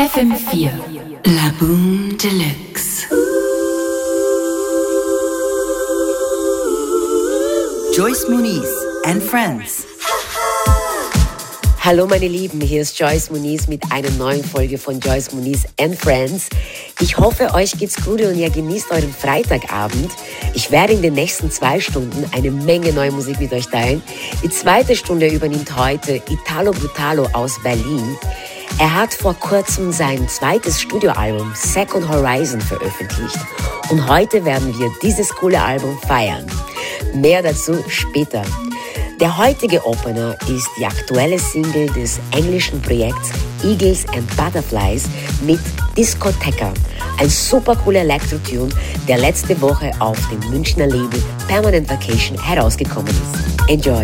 FM4 La Boom Deluxe. Joyce Muniz and Friends. Hallo meine Lieben, hier ist Joyce Muniz mit einer neuen Folge von Joyce Muniz and Friends. Ich hoffe, euch geht's gut und ihr genießt euren Freitagabend. Ich werde in den nächsten zwei Stunden eine Menge neue Musik mit euch teilen. Die zweite Stunde übernimmt heute Italo Brutalo aus Berlin. Er hat vor kurzem sein zweites Studioalbum Second Horizon veröffentlicht und heute werden wir dieses coole Album feiern. Mehr dazu später. Der heutige Opener ist die aktuelle Single des englischen Projekts Eagles and Butterflies mit Discotheca, ein super cooler Electro-Tune, der letzte Woche auf dem Münchner Label Permanent Vacation herausgekommen ist. Enjoy!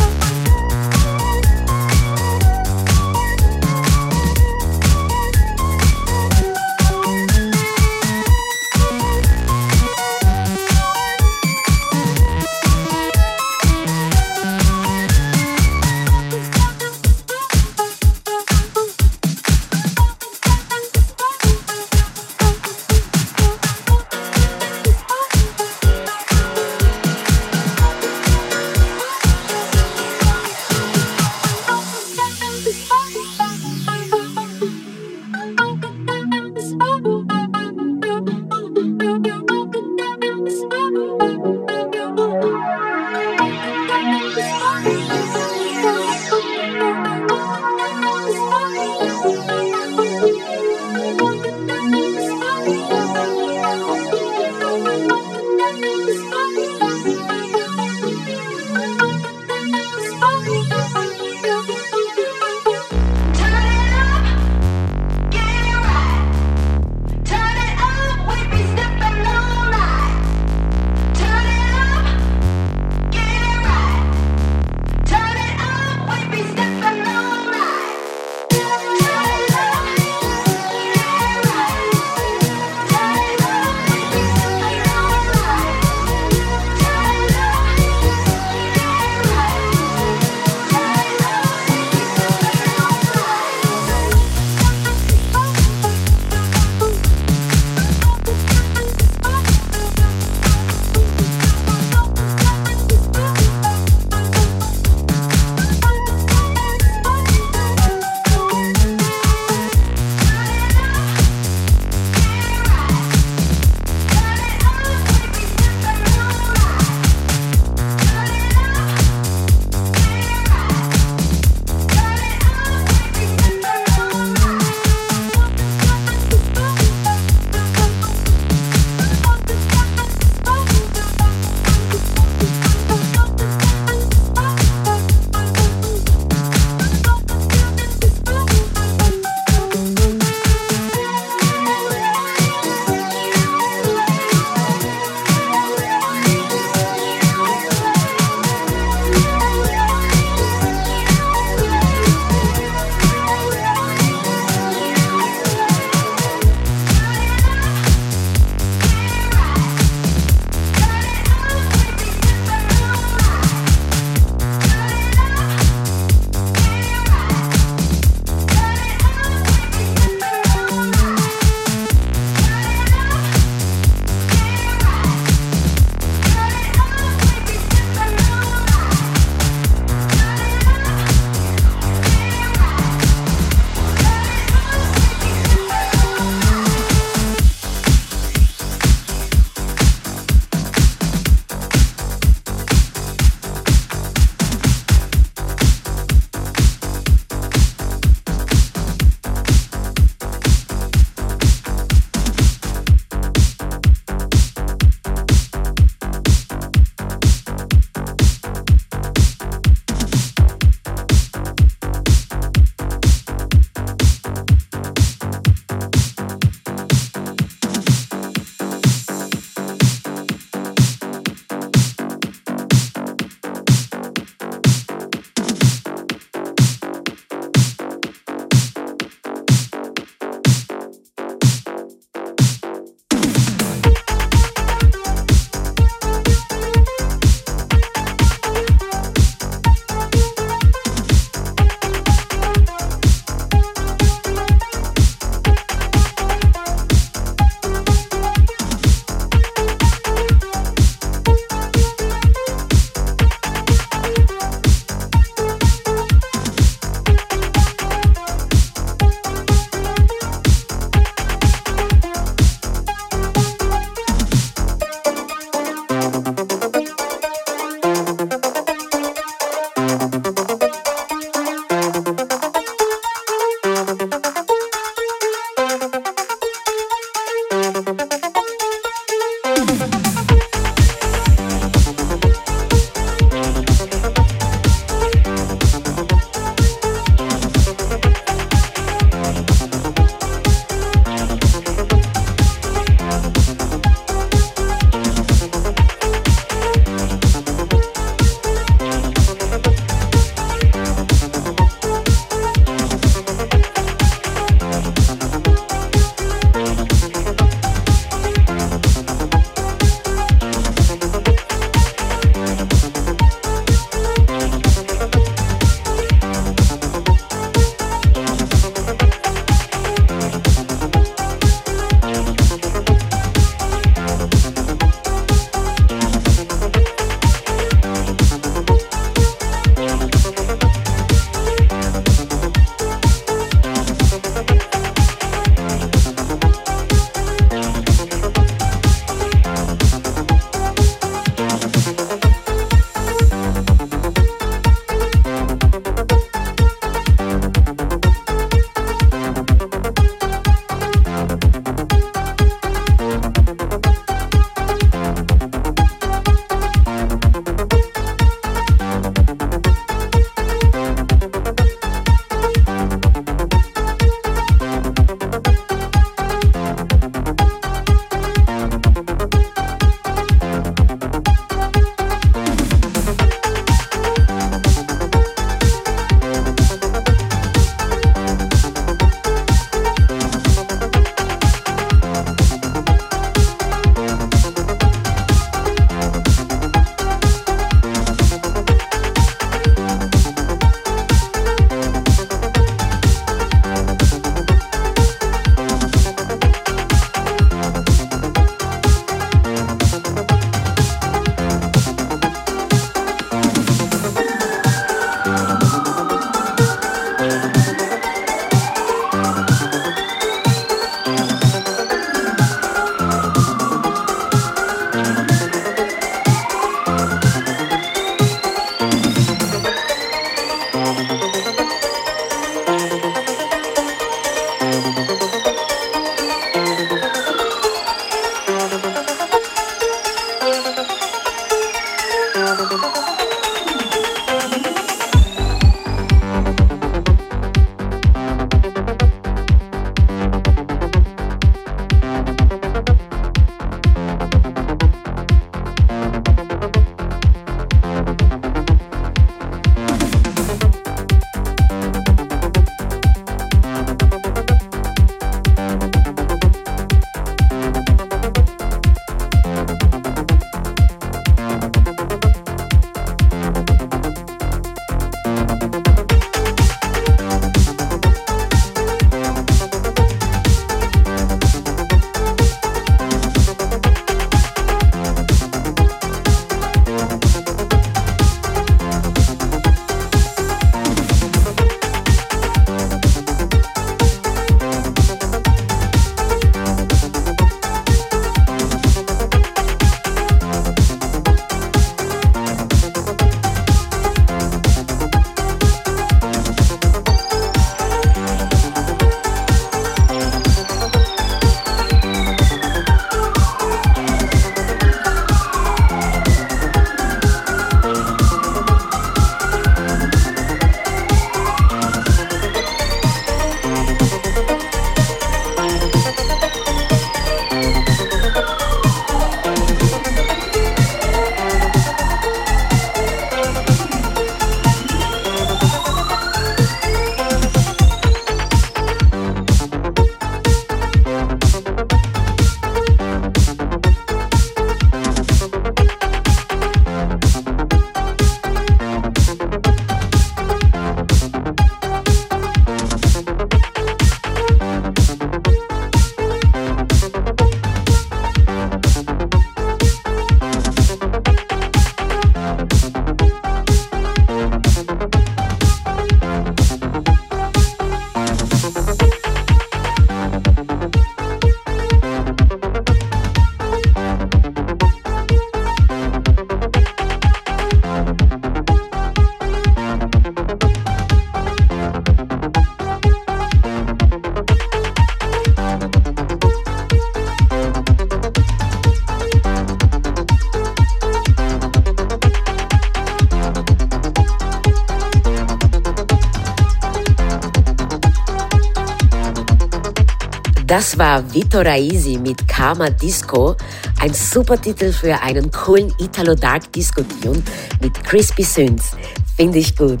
War Vito Raisi mit Karma Disco, ein super Titel für einen coolen Italo-Dark-Disco-Tune mit Crispy Synths. Finde ich gut.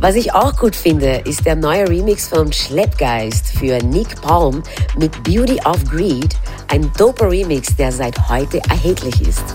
Was ich auch gut finde, ist der neue Remix von Schleppgeist für Nick Palm mit Beauty of Greed, ein doper Remix, der seit heute erhältlich ist.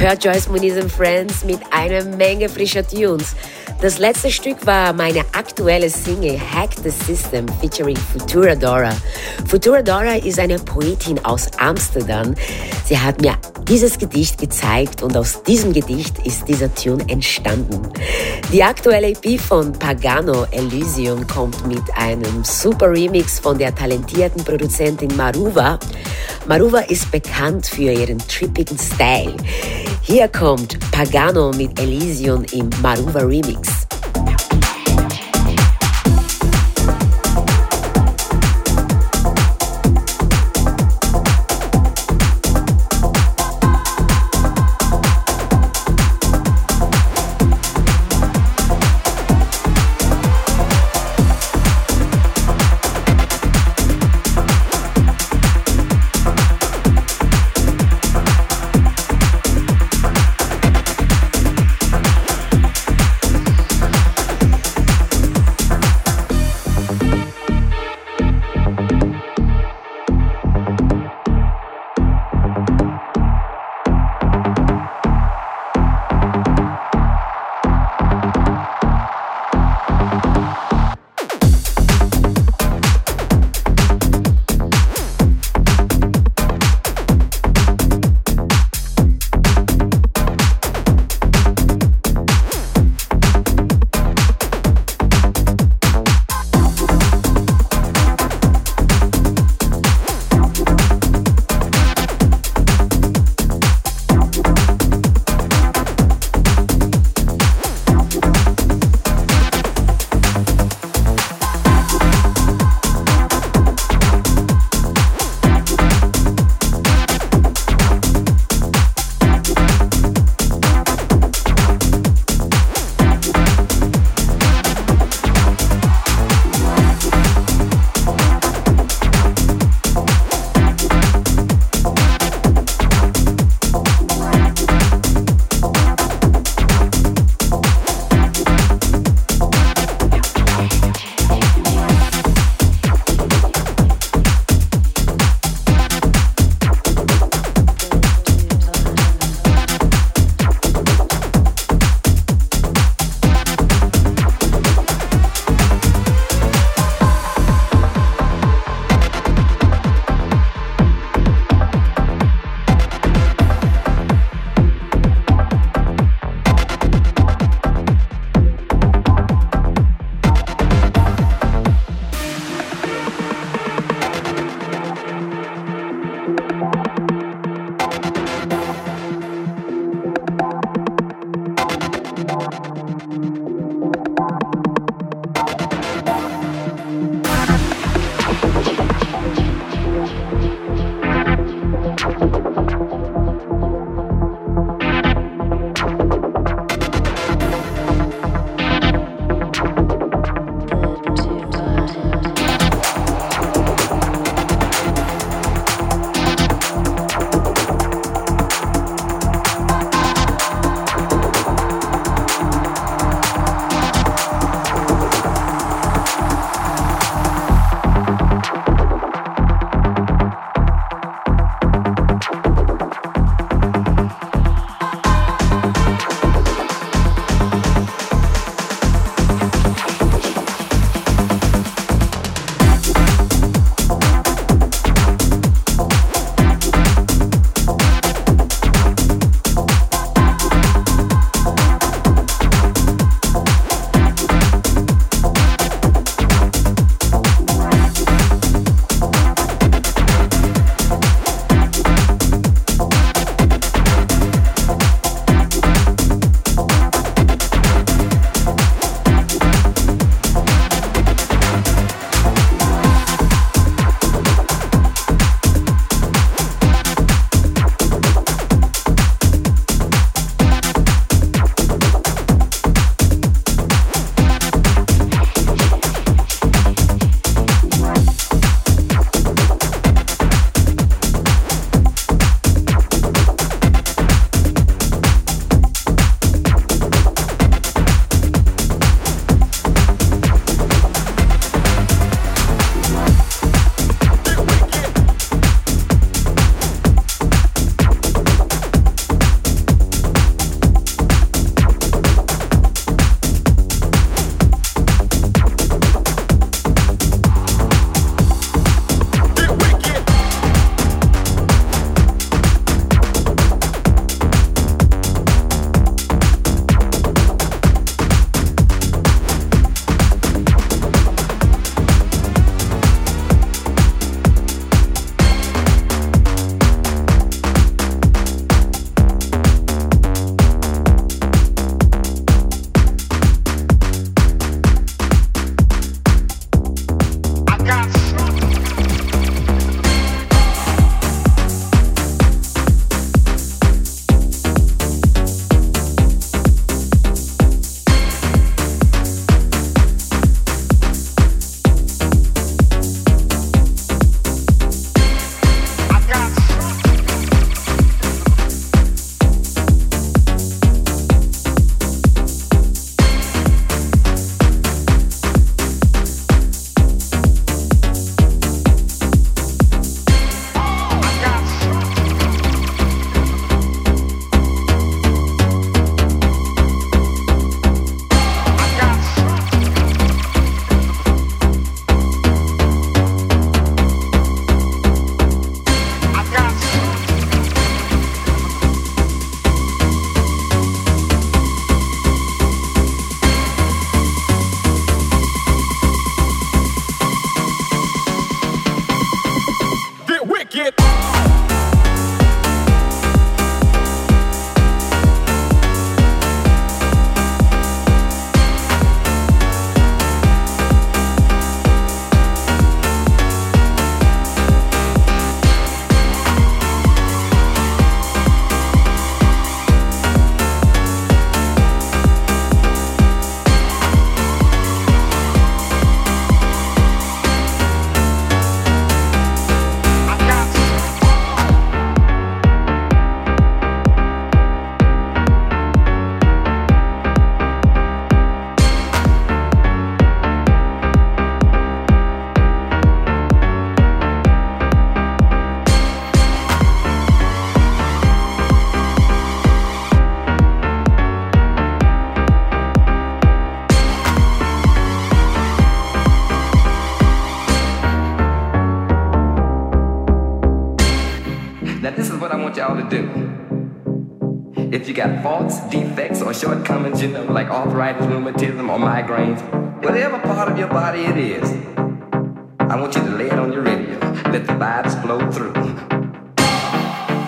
hört Joyce Muniz and Friends mit einer Menge frischer Tunes. Das letzte Stück war meine aktuelle Single Hack the System featuring Futura Dora. Futura Dora ist eine Poetin aus Amsterdam. Sie hat mir dieses Gedicht gezeigt und aus diesem Gedicht ist dieser Tune entstanden. Die aktuelle EP von Pagano Elysium kommt mit einem super Remix von der talentierten Produzentin Maruva. Maruva ist bekannt für ihren trippigen Style. Hier kommt Pagano mit Elysium im Maruva Remix.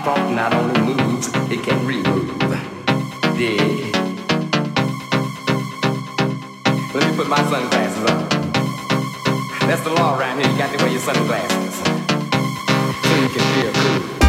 Funk not only moves, it can remove. Yeah. Let me put my sunglasses on. That's the law around here. You got to wear your sunglasses so you can feel cool.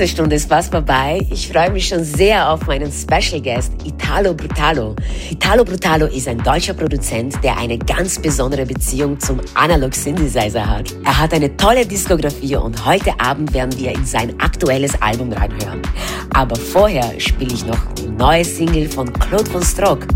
Erste Stunde ist fast vorbei. Ich freue mich schon sehr auf meinen Special Guest, Italo Brutalo. Italo Brutalo ist ein deutscher Produzent, der eine ganz besondere Beziehung zum Analog Synthesizer hat. Er hat eine tolle Diskografie und heute Abend werden wir in sein aktuelles Album reinhören. Aber vorher spiele ich noch die neue Single von Claude von Strock.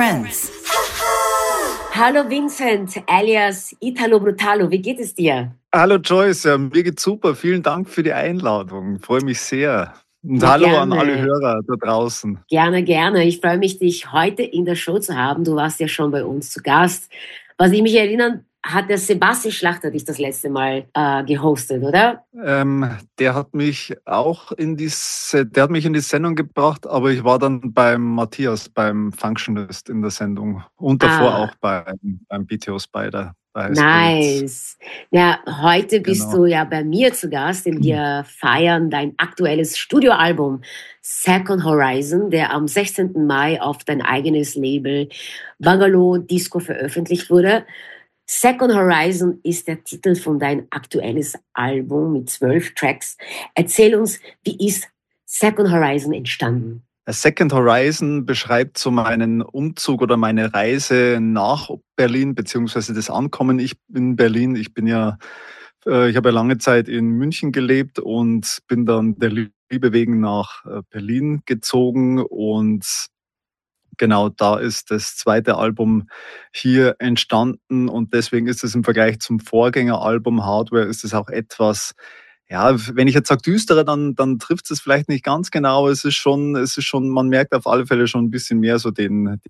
Friends. Hallo Vincent, alias Italo Brutalo, wie geht es dir? Hallo Joyce, ja, mir geht's super. Vielen Dank für die Einladung. Freue mich sehr. Und Ja, hallo gerne. an alle Hörer da draußen. Gerne, gerne. Ich freue mich, dich heute in der Show zu haben. Du warst ja schon bei uns zu Gast. Was ich mich erinnern, hat der Sebastian Schlachter dich das letzte Mal äh, gehostet, oder? Ähm, der hat mich auch in diese, der hat mich in die Sendung gebracht, aber ich war dann beim Matthias, beim Functionist in der Sendung und davor Ah. auch beim, beim BTO Spider. Nice. Ja, heute bist Genau. du ja bei mir zu Gast, denn wir feiern dein aktuelles Studioalbum Second Horizon, der am 16. Mai auf dein eigenes Label Bungalow Disco veröffentlicht wurde. Second Horizon ist der Titel von dein aktuelles Album mit zwölf Tracks. Erzähl uns, wie ist Second Horizon entstanden? A Second Horizon beschreibt so meinen Umzug oder meine Reise nach Berlin, beziehungsweise das Ankommen ich in Berlin. Ich bin ja, äh, ich habe ja lange Zeit in München gelebt und bin dann der Liebe wegen nach äh, Berlin gezogen und genau da ist das zweite Album hier entstanden und deswegen ist es im Vergleich zum Vorgängeralbum Hardware ist es auch etwas ja, wenn ich jetzt sage düstere, dann, dann trifft es vielleicht nicht ganz genau. Es ist schon, es ist schon, man merkt auf alle Fälle schon ein bisschen mehr so den,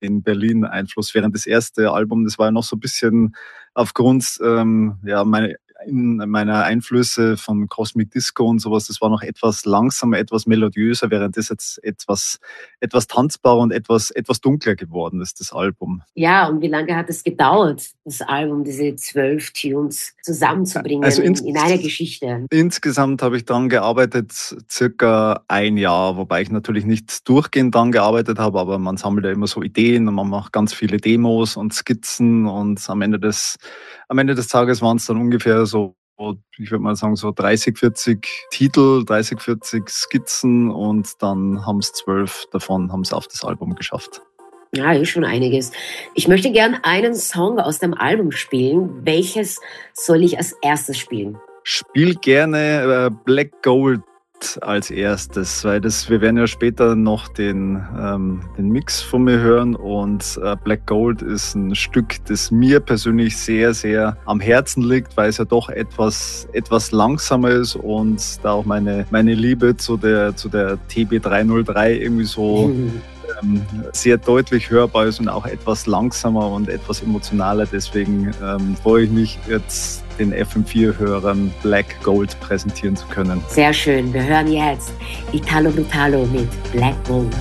den Berlin-Einfluss. Während das erste Album, das war ja noch so ein bisschen aufgrund ähm, ja, meine, in meiner Einflüsse von Cosmic Disco und sowas, das war noch etwas langsamer, etwas melodiöser, während das jetzt etwas, etwas tanzbarer und etwas, etwas dunkler geworden ist, das Album. Ja, und wie lange hat es gedauert, das Album, diese zwölf Tunes zusammenzubringen Also in, in eine Geschichte? Insgesamt habe ich dran gearbeitet, circa ein Jahr, wobei ich natürlich nicht durchgehend dran gearbeitet habe, aber man sammelt ja immer so Ideen und man macht ganz viele Demos und Skizzen und am Ende des, am Ende des Tages waren es dann ungefähr so, ich würde mal sagen, so 30, 40 Titel, 30, 40 Skizzen und dann haben es zwölf davon haben es auf das Album geschafft. Ja, ist schon einiges. Ich möchte gern einen Song aus dem Album spielen. Welches soll ich als erstes spielen? Spiel gerne äh, Black Gold als erstes, weil das, wir werden ja später noch den, ähm, den Mix von mir hören und äh, Black Gold ist ein Stück, das mir persönlich sehr, sehr am Herzen liegt, weil es ja doch etwas, etwas langsamer ist und da auch meine, meine Liebe zu der, zu der TB303 irgendwie so ähm, sehr deutlich hörbar ist und auch etwas langsamer und etwas emotionaler. Deswegen ähm, freue ich mich jetzt den FM4-Hörern Black Gold präsentieren zu können. Sehr schön. Wir hören jetzt Italo Brutalo mit Black Gold.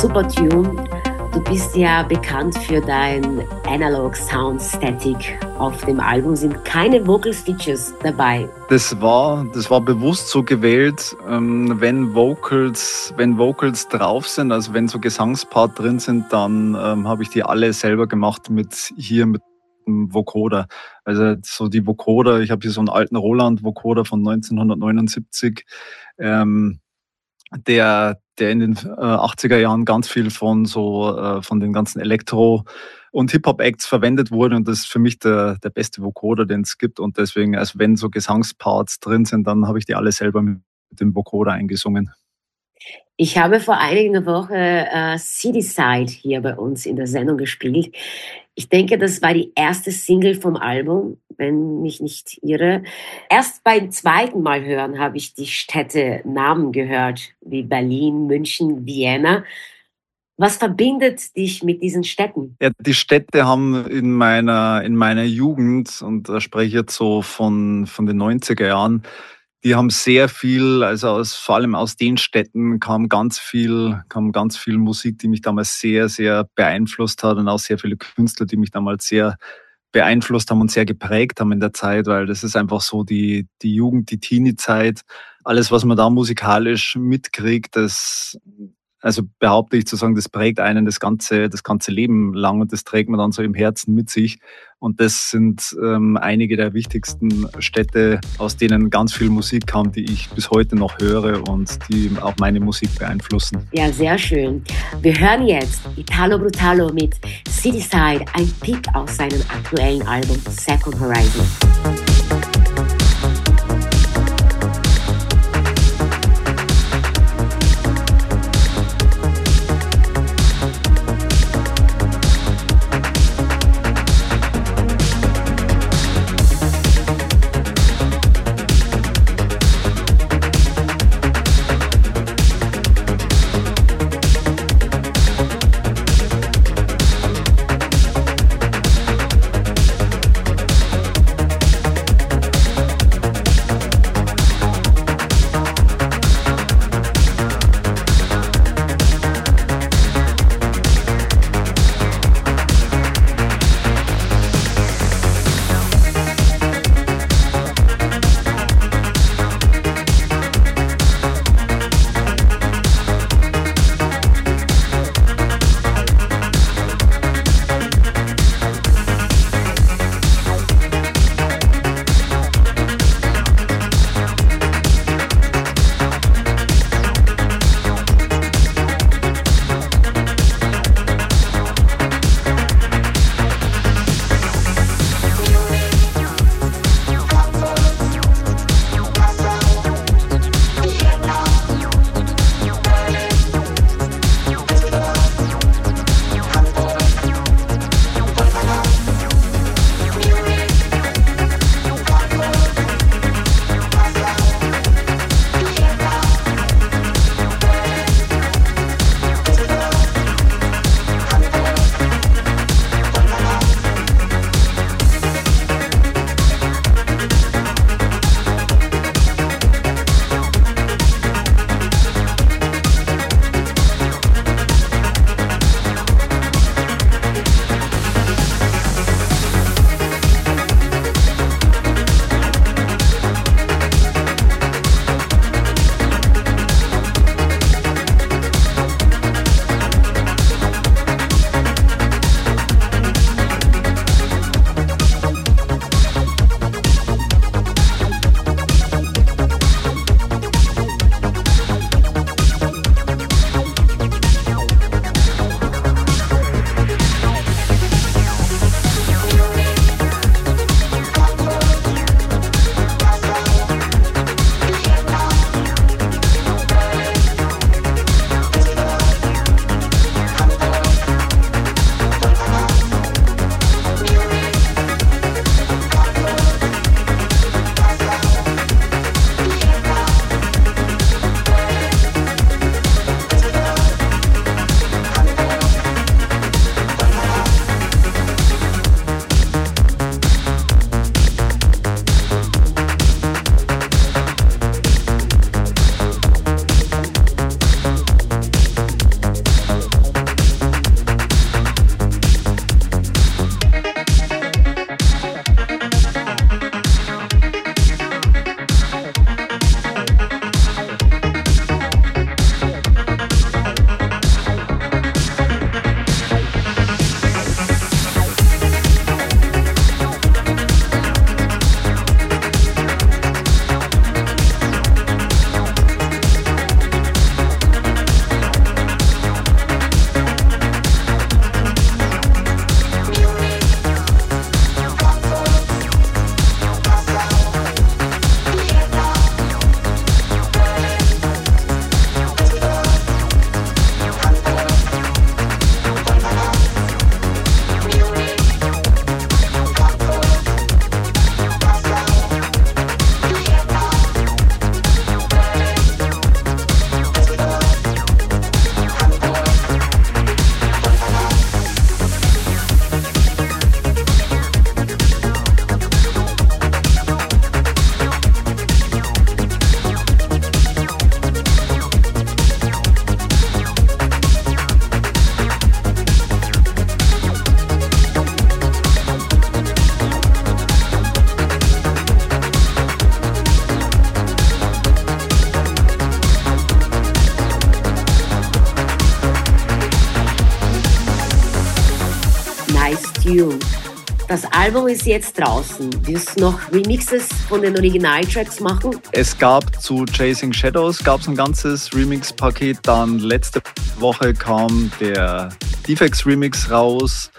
Super Tune. Du bist ja bekannt für dein Analog Sound Static. Auf dem Album sind keine Vocal Features dabei. Das war, das war bewusst so gewählt, ähm, wenn Vocals, wenn Vocals drauf sind, also wenn so Gesangspart drin sind, dann ähm, habe ich die alle selber gemacht mit hier mit dem Vocoder. Also so die Vocoder, ich habe hier so einen alten Roland Vocoder von 1979. Ähm, der, der in den äh, 80er Jahren ganz viel von so äh, von den ganzen Elektro- und Hip-Hop-Acts verwendet wurde und das ist für mich der, der beste Vocoder, den es gibt und deswegen, also wenn so Gesangsparts drin sind, dann habe ich die alle selber mit dem Vocoder eingesungen. Ich habe vor einigen Wochen äh, City Side hier bei uns in der Sendung gespielt. Ich denke, das war die erste Single vom Album, wenn mich nicht irre. Erst beim zweiten Mal hören habe ich die Städte Namen gehört, wie Berlin, München, Vienna. Was verbindet dich mit diesen Städten? Ja, die Städte haben in meiner, in meiner Jugend, und da spreche ich jetzt so von, von den 90er Jahren, die haben sehr viel, also aus, vor allem aus den Städten kam ganz viel, kam ganz viel Musik, die mich damals sehr, sehr beeinflusst hat und auch sehr viele Künstler, die mich damals sehr beeinflusst haben und sehr geprägt haben in der Zeit, weil das ist einfach so die, die Jugend, die Teenie-Zeit. Alles, was man da musikalisch mitkriegt, das also behaupte ich zu sagen, das prägt einen das ganze, das ganze Leben lang und das trägt man dann so im Herzen mit sich. Und das sind ähm, einige der wichtigsten Städte, aus denen ganz viel Musik kam, die ich bis heute noch höre und die auch meine Musik beeinflussen. Ja, sehr schön. Wir hören jetzt Italo Brutalo mit Cityside, ein Pick aus seinem aktuellen Album Second Horizon. You. Das Album ist jetzt draußen. Wirst du noch Remixes von den Originaltracks machen? Es gab zu Chasing Shadows gab's ein ganzes Remix-Paket. Dann letzte Woche kam der Defects Remix raus.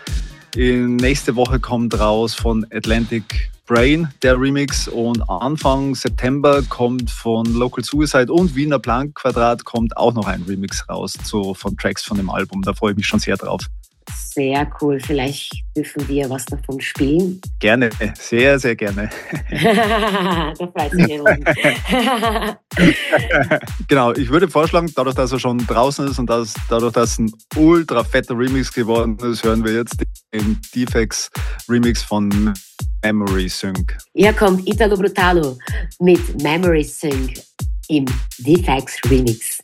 In nächste Woche kommt raus von Atlantic Brain der Remix und Anfang September kommt von Local Suicide und Wiener Plank Quadrat kommt auch noch ein Remix raus zu, von Tracks von dem Album. Da freue ich mich schon sehr drauf. Sehr cool. Vielleicht dürfen wir was davon spielen. Gerne, sehr, sehr gerne. da freut sich jemand. genau, ich würde vorschlagen, dadurch, dass er schon draußen ist und dass, dadurch, dass ein ultra fetter Remix geworden ist, hören wir jetzt den Defects Remix von Memory Sync. Hier kommt Italo Brutalo mit Memory Sync im Defects Remix.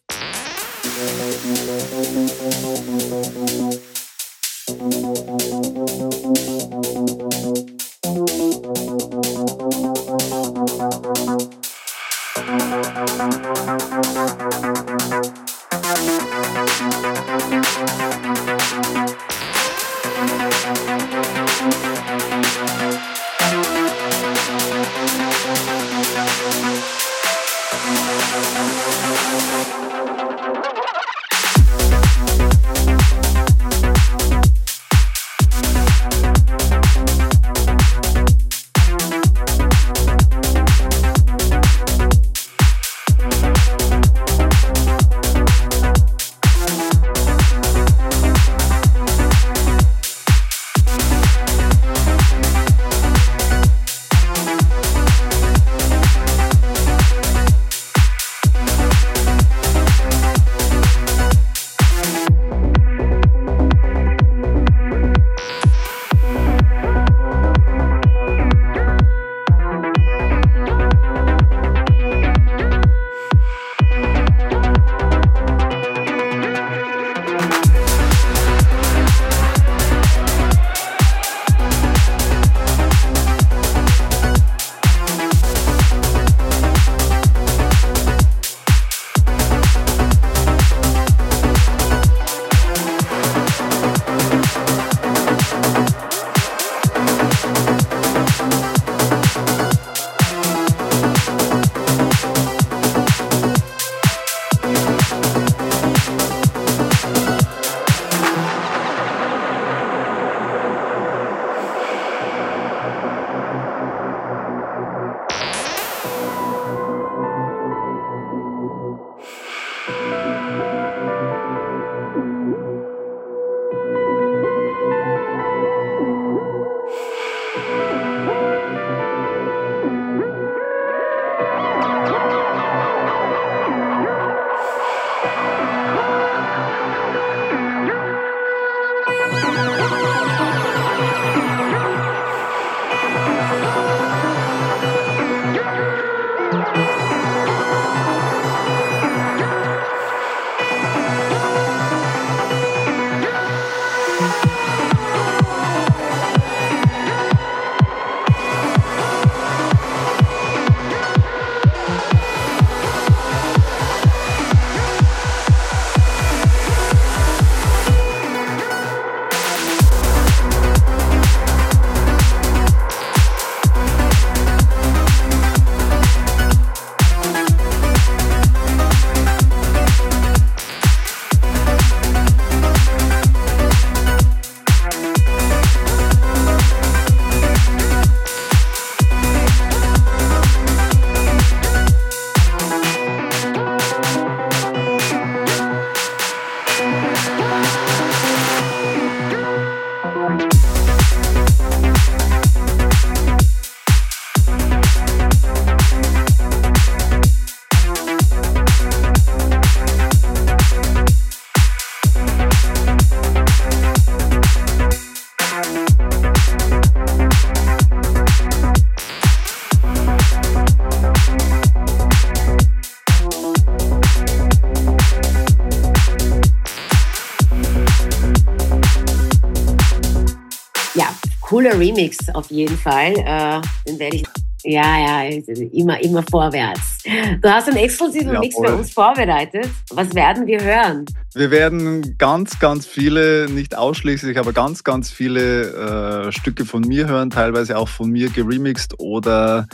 Remix auf jeden Fall. Äh, den werde ich Ja, ja, immer, immer vorwärts. Du hast einen exklusiven Jawohl. Mix für uns vorbereitet. Was werden wir hören? Wir werden ganz, ganz viele, nicht ausschließlich, aber ganz, ganz viele äh, Stücke von mir hören, teilweise auch von mir geremixed oder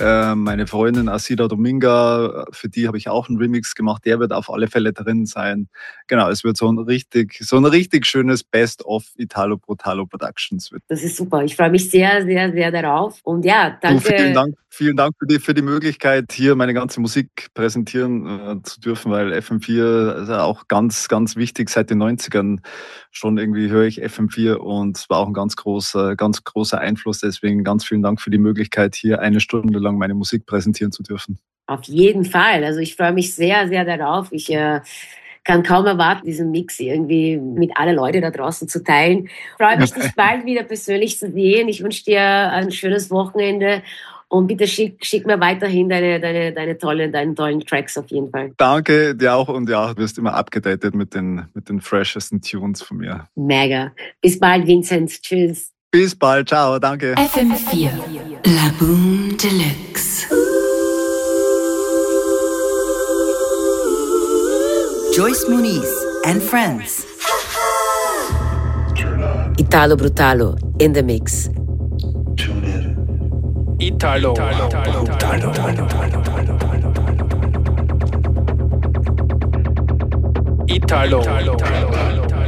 äh, meine Freundin Asida Dominga, für die habe ich auch einen Remix gemacht, der wird auf alle Fälle drin sein. Genau, es wird so ein richtig, so ein richtig schönes Best of Italo Brutalo Productions. Wird. Das ist super. Ich freue mich sehr, sehr, sehr darauf. Und ja, danke. Du, vielen Dank, vielen Dank für die, für die Möglichkeit, hier meine ganze Musik präsentieren äh, zu dürfen, weil FM4 ist ja auch ganz, ganz wichtig. Seit den 90ern schon irgendwie höre ich FM4 und es war auch ein ganz großer, ganz großer Einfluss. Deswegen ganz vielen Dank für die Möglichkeit, hier eine Stunde lang meine Musik präsentieren zu dürfen. Auf jeden Fall. Also ich freue mich sehr, sehr darauf. Ich äh, kann kaum erwarten, diesen Mix irgendwie mit allen Leuten da draußen zu teilen. Ich freue mich, dich bald wieder persönlich zu sehen. Ich wünsche dir ein schönes Wochenende und bitte schick, schick mir weiterhin deine, deine, deine tollen, deine tollen Tracks auf jeden Fall. Danke dir auch und ja, du wirst immer abgedatet mit den, mit den freshesten Tunes von mir. Mega. Bis bald, Vincent. Tschüss. Bis bald. Ciao. Danke. FM4 La Boom Deluxe. Joyce Muniz and friends. Italo Brutalo in the mix. Italo. Italo. This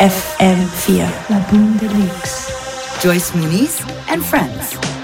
FM4 La Boom Deluxe. Joyce Muniz and friends.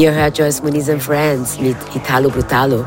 Ihr hört Joyce Moniz and Friends mit Italo Brutalo.